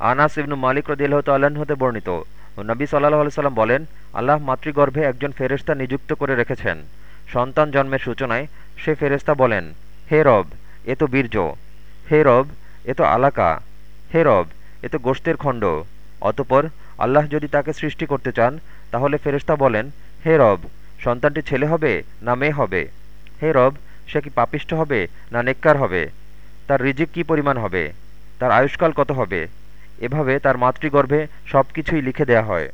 আনাস ইবনু মালিক রদিল্লাহ তাল্লাহ্ন হতে বর্ণিত। নবী সাল্লাহ সাল্লাম বলেন, আল্লাহ মাতৃগর্ভে একজন ফেরেস্তা নিযুক্ত করে রেখেছেন। সন্তান জন্মের সূচনায় সে ফেরেস্তা বলেন, হে রব, এ তো বীর্য। হে রব, এ তো আলাকা। হে রব, এ তো গোষ্ঠের খণ্ড। অতপর আল্লাহ যদি তাকে সৃষ্টি করতে চান, তাহলে ফেরেস্তা বলেন, হে রব, সন্তানটি ছেলে হবে না মেয়ে হবে? হে রব, সে কি পাপিষ্ঠ হবে না নেককার হবে? তার রিজিক কি পরিমাণ হবে? তার আয়ুষ্কাল কত হবে? এভাবে তার মাতৃগর্ভে সব কিছুই লিখে দেয়া হয়।